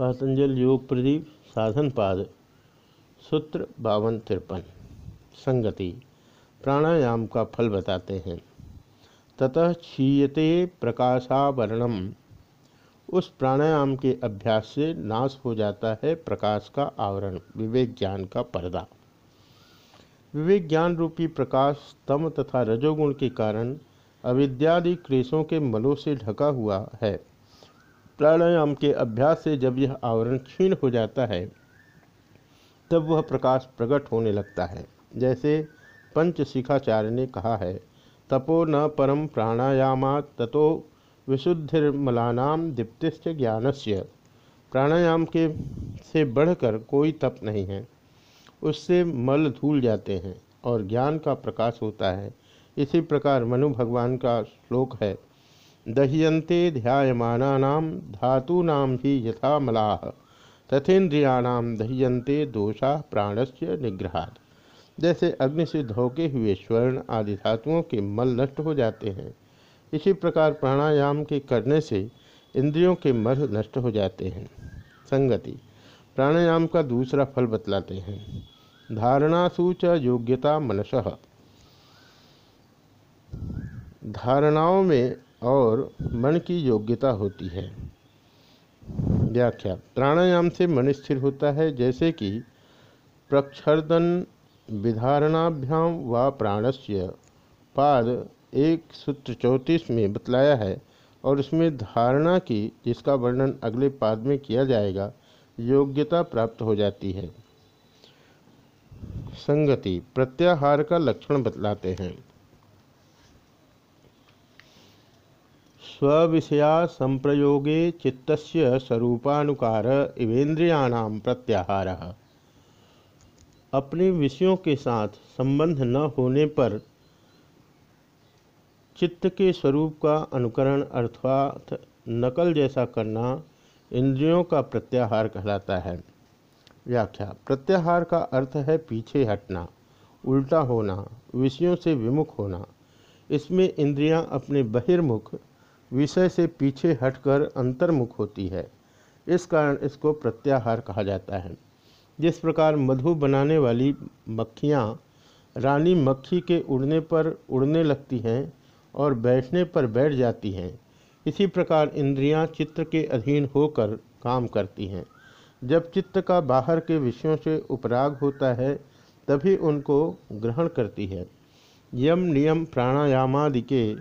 पातंजल योग प्रदीप, साधन पाद। सूत्र, बावन तिरपन। संगति। प्राणायाम का फल बताते हैं। ततः क्षीयते प्रकाशावरणम। उस प्राणायाम के अभ्यास से नाश हो जाता है प्रकाश का आवरण, विवेक ज्ञान का पर्दा। विवेक ज्ञान रूपी प्रकाश, तम तथा रजोगुण के कारण अविद्यादि क्लेशों के मलों से ढका हुआ है। प्राणायाम के अभ्यास से जब यह आवरण क्षीण हो जाता है, तब वह प्रकाश प्रकट होने लगता है। जैसे पंचशिखाचार्य ने कहा है, तपो न परम प्राणायामा ततो विशुद्धिर्मलानाम दीप्तिश्च ज्ञानस्य। प्राणायाम के से बढ़कर कोई तप नहीं है, उससे मल धूल जाते हैं और ज्ञान का प्रकाश होता है। इसी प्रकार मनु भगवान का श्लोक है दह्यन्ते ध्यायमानानां धातूनां ही यथा मलाः तथेन्द्रियाणां दह्यन्ते दोषा प्राणस्य निग्रहात्। जैसे अग्नि से धोके हुए स्वर्ण आदि धातुओं के मल नष्ट हो जाते हैं। इसी प्रकार प्राणायाम के करने से इंद्रियों के मल नष्ट हो जाते हैं। संगति, प्राणायाम का दूसरा फल बतलाते हैं। धारणासु च योग्यता मनस। धारणाओं में और मन की योग्यता होती है। व्याख्या, प्राणायाम से मन स्थिर होता है, जैसे कि प्रक्षर्दन, विधारणाभ्याम व प्राणस्य। पाद एक सूत्र चौंतीस में बतलाया है, और उसमें धारणा की, जिसका वर्णन अगले पाद में किया जाएगा, योग्यता प्राप्त हो जाती है। संगति, प्रत्याहार का लक्षण बतलाते हैं। स्विषया संप्रयोगे चित्त स्वरूपानुकार इवेन्द्रियाणाम प्रत्याहार। अपने विषयों के साथ संबंध न होने पर चित्त के स्वरूप का अनुकरण अर्थात नकल जैसा करना इंद्रियों का प्रत्याहार कहलाता है। व्याख्या, प्रत्याहार का अर्थ है पीछे हटना, उल्टा होना, विषयों से विमुख होना। इसमें इंद्रियाँ अपने बहिर्मुख विषय से पीछे हटकर अंतर्मुख होती है। इस कारण इसको प्रत्याहार कहा जाता है। जिस प्रकार मधु बनाने वाली मक्खियाँ रानी मक्खी के उड़ने पर उड़ने लगती हैं और बैठने पर बैठ जाती हैं, इसी प्रकार इंद्रियाँ चित्त के अधीन होकर काम करती हैं। जब चित्त का बाहर के विषयों से उपराग होता है, तभी उनको ग्रहण करती है। यम नियम प्राणायामादि के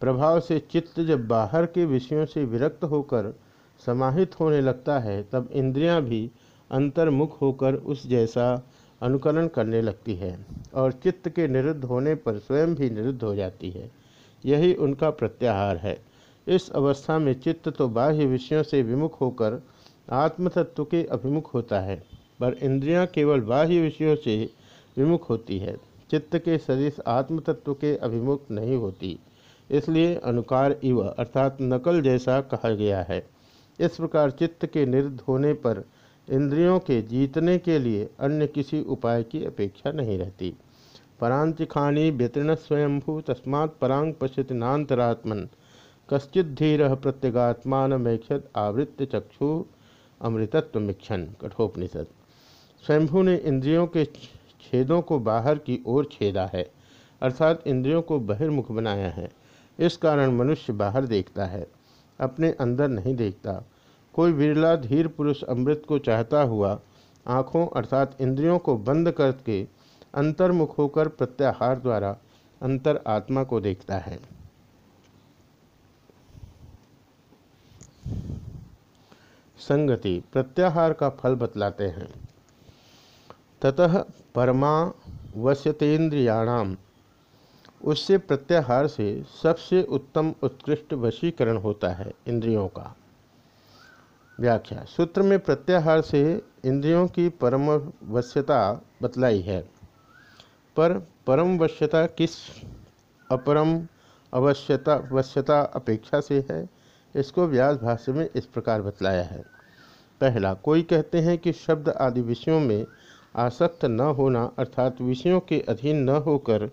प्रभाव से चित्त जब बाहर के विषयों से विरक्त होकर समाहित होने लगता है, तब इंद्रियाँ भी अंतर्मुख होकर उस जैसा अनुकरण करने लगती है और चित्त के निरुद्ध होने पर स्वयं भी निरुद्ध हो जाती है। यही उनका प्रत्याहार है। इस अवस्था में चित्त तो बाह्य विषयों से विमुख होकर आत्मतत्व के अभिमुख होता है, पर इंद्रियाँ केवल बाह्य विषयों से विमुख होती है। चित्त के सदिश आत्मतत्व के अभिमुख नहीं होती। इसलिए अनुकार इव अर्थात नकल जैसा कहा गया है। इस प्रकार चित्त के निर्ध होने पर इंद्रियों के जीतने के लिए अन्य किसी उपाय की अपेक्षा नहीं रहती। परांतिखानी व्यतीर्ण स्वयंभू तस्मात् परांग पश्यति नातरात्मन कश्चित धीर प्रत्यगात्मान मैक्षत आवृत्त चक्षु अमृतत्व मिक्षण कठोपनिषद स्वयंभू ने इंद्रियों के छेदों को बाहर की ओर छेदा है। अर्थात इंद्रियों को बहिर्मुख बनाया है। इस कारण मनुष्य बाहर देखता है, अपने अंदर नहीं देखता। कोई विरला धीर पुरुष अमृत को चाहता हुआ आँखों अर्थात इंद्रियों को बंद करके अंतर्मुख होकर प्रत्याहार द्वारा अंतर आत्मा को देखता है। संगति, प्रत्याहार का फल बतलाते हैं। ततः परमा वश्यतेन्द्रियाणाम उससे प्रत्याहार से सबसे उत्तम उत्कृष्ट वशीकरण होता है इंद्रियों का। व्याख्या, सूत्र में प्रत्याहार से इंद्रियों की परम वश्यता बतलाई है, पर परम वश्यता किस अपरम अवश्यता, वश्यता अपेक्षा से है, इसको व्यास भाष्य में इस प्रकार बतलाया है। पहला, कोई कहते हैं कि शब्द आदि विषयों में आसक्त न होना अर्थात विषयों के अधीन न होकर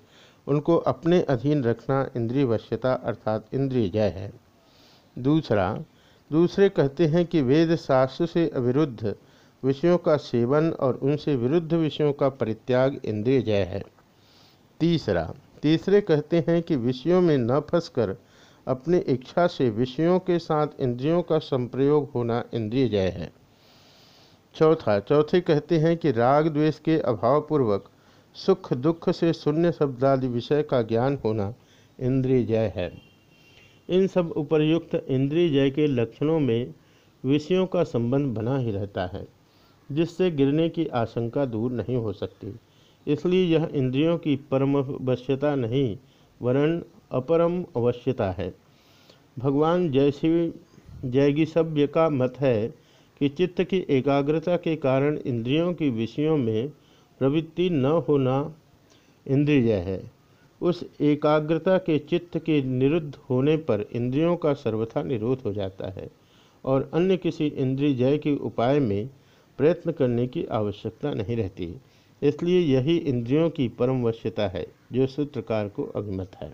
उनको अपने अधीन रखना इंद्रिय वश्यता अर्थात इंद्रिय जय है। दूसरा, दूसरे कहते हैं कि वेद शास्त्र से अविरुद्ध विषयों का सेवन और उनसे विरुद्ध विषयों का परित्याग इंद्रिय जय है। तीसरा, तीसरे कहते हैं कि विषयों में न फंसकर अपनी इच्छा से विषयों के साथ इंद्रियों का संप्रयोग होना इंद्रिय जय है। चौथा, चौथे कहते हैं कि राग द्वेष के अभावपूर्वक सुख दुख से शून्य शब्दादि विषय का ज्ञान होना इंद्रिय जय है। इन सब उपर्युक्त इंद्रिय जय के लक्षणों में विषयों का संबंध बना ही रहता है, जिससे गिरने की आशंका दूर नहीं हो सकती। इसलिए यह इंद्रियों की परम अवश्यता नहीं वरण अपरम अवश्यता है। भगवान जयसी जयगी सभ्य का मत है कि चित्त की एकाग्रता के कारण इंद्रियों की विषयों में प्रवृत्ति न होना इंद्रिय है। उस एकाग्रता के चित्त के निरुद्ध होने पर इंद्रियों का सर्वथा निरोध हो जाता है और अन्य किसी इंद्रिय जय के उपाय में प्रयत्न करने की आवश्यकता नहीं रहती। इसलिए यही इंद्रियों की परम वश्यता है, जो सूत्रकार को अभिमत है।